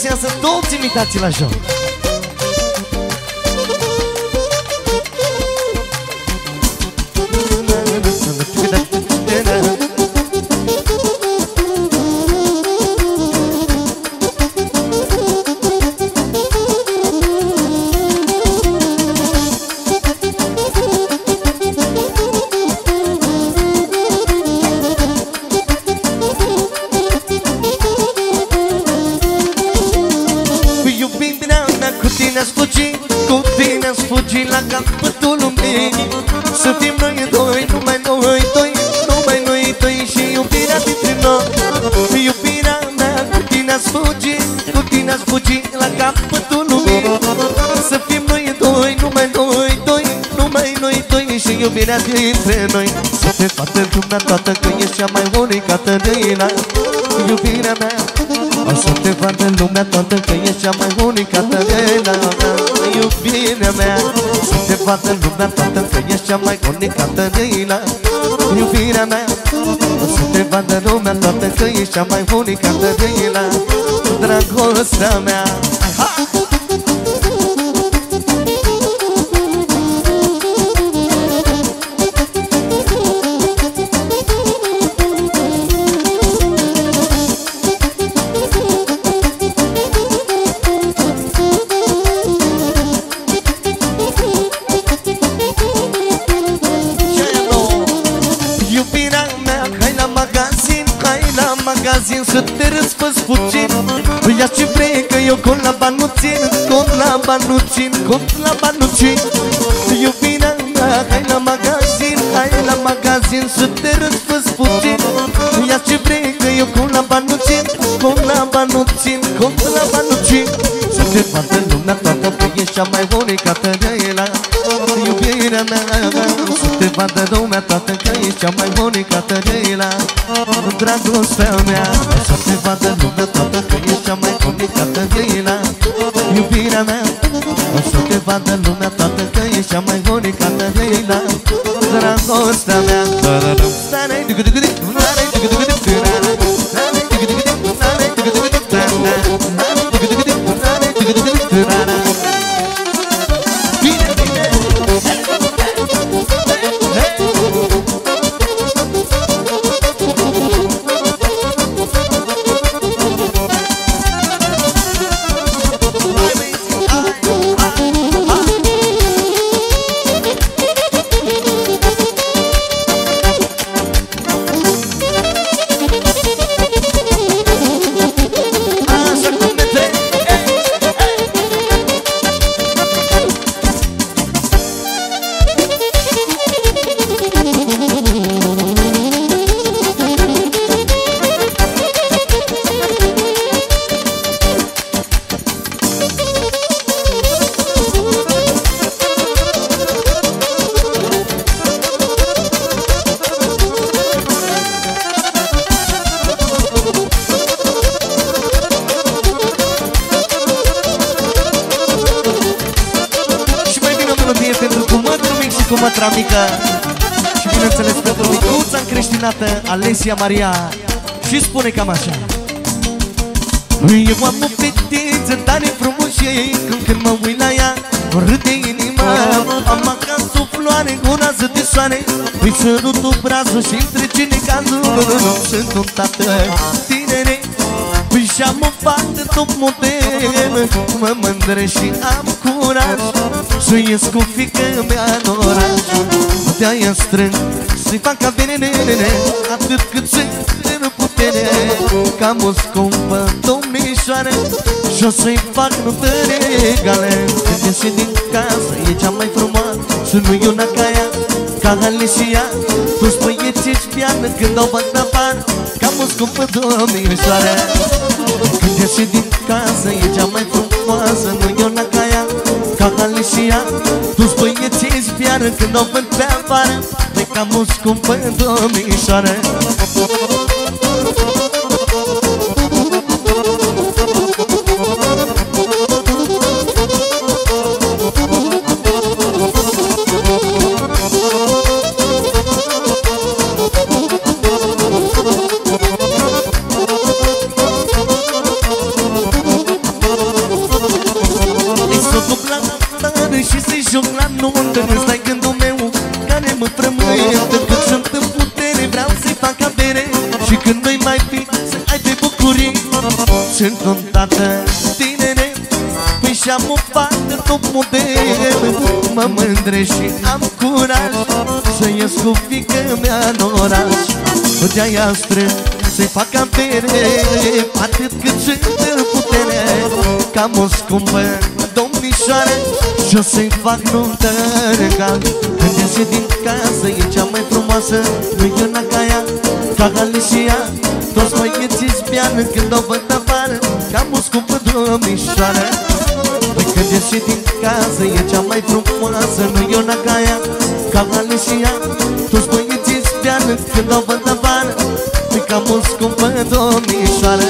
prezență, do țimitați la aș fugi Cu tine aș fugi la capătul lumii Să fim noi doi, numai noi doi Numai noi doi și iubirea dintre noi. Cu iubirea mea cu tine aș fugi Cu tine aș fugi la capătul lumii Să fim noi doi, numai noi doi Numai noi doi și iubirea dintre noi Să te facă lumea toată că ești cea mai unica tădăina Iubirea mea o să te vadă lumea toată că ești cea mai unica tăgăina mea Iubirea mea Să te vadă lumea toată că ești cea mai unica tăgăina Iubirea mea O să te vadă lumea toată că ești cea mai unica tăgăina Dragostea mea magazin Să te răsfăți puțin. Ia ce vrei că eu cont la bani nu țin Cont la bani nu țin, cont la bani nu țin. Iubirea mea, hai la magazin, hai la magazin Să te răsfăți puțin. Ia ce vrei că eu cont la bani nu țin Cont la bani nu țin, cont la bani nu țin. Să te vadă lumea toată că ești cea mai unica tăgăina Iubirea mea. Să te vadă lumea toată că ești cea mai unica tăgăina Dragostea mea Să te vadă lumea toată că ești cea mai unica tăgăina Iubirea mea O să te vadă lumea toată că ești cea mai unica tăgăina Dragostea mea Stare, dugu, dugu, dugu, stare, dugu, dugu, dugu, stare, cumătru mic și cumătra mică. Și bineînțeles pentru micuța încreștinată Alesia Maria Și spune cam așa. Eu am o fetiță tare frumoasă Când când mă uit la ea Râde inima Am acasă o floare cu rază de soare Îi sărut obrazul și-mi trece necazul Sunt un tată tinere Păi și-am o fată top model Mă mândră și am curaj. Să ies cu fică mea în oraș. De-aia strâng Să-i fac ca venenene Atât cât sunt în putere. Cam o scumpă domnișoară Și o să-i fac notări egale. Când iese din casă e cea mai frumoasă Și nu e una ca ea ca Alicia Toți băieții își piană când o văd afară Cam o scumpă domnișoară. Când iese din casă e cea mai frumoasă Nu e una ca ea. Ca Alicia Toți băieții își piană când o văd pe afară. E cam o scumpă domnișoară joc la nuntă. Îți dai gândul meu care mă frământă. Cât sunt în putere vreau să-i fac avere. Și când nu mai fi să ai pe bucurii Sunt un tată tinere Păi și-am o fată top model. Mă mândre și am curaj Să ies cu fică mea în oraș. De-aia strâng să-i fac avere Atât cât sunt în putere. Cam o scumpă domnișoare Și o să-i fac nuntă regal. Când iese din casă e cea mai frumoasă Nu e una ca ea, ca Alicia Toți băieții spiană când o văd afară Cam o scumpă domnișoară. Păi când iese din casă e cea mai frumoasă Nu e una ca ea, ca Alicia Toți băieții spiană când o văd afară Păi cam o scumpă domnișoară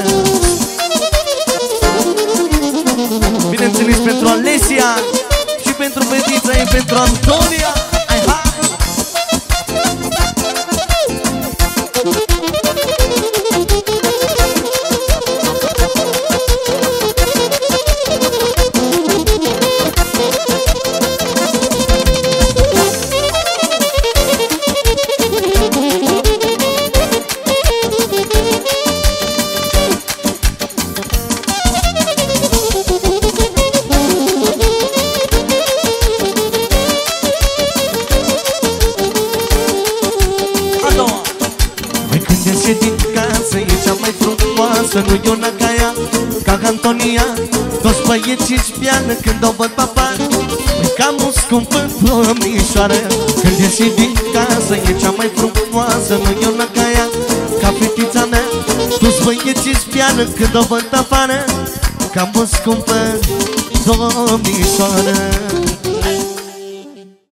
Bineînțeles pentru Alesia Și pentru fetița ei, pentru Antonia frumoasă Nu e una ca ea, ca Antonia. Toți băieții spiană când o văd papa Mai cam o scumpă domnișoară Când iese din casă e cea mai frumoasă Nu e una ca ea, ca fetița mea. Toți băieții spiană când o văd afară. Cam o scumpă domnișoară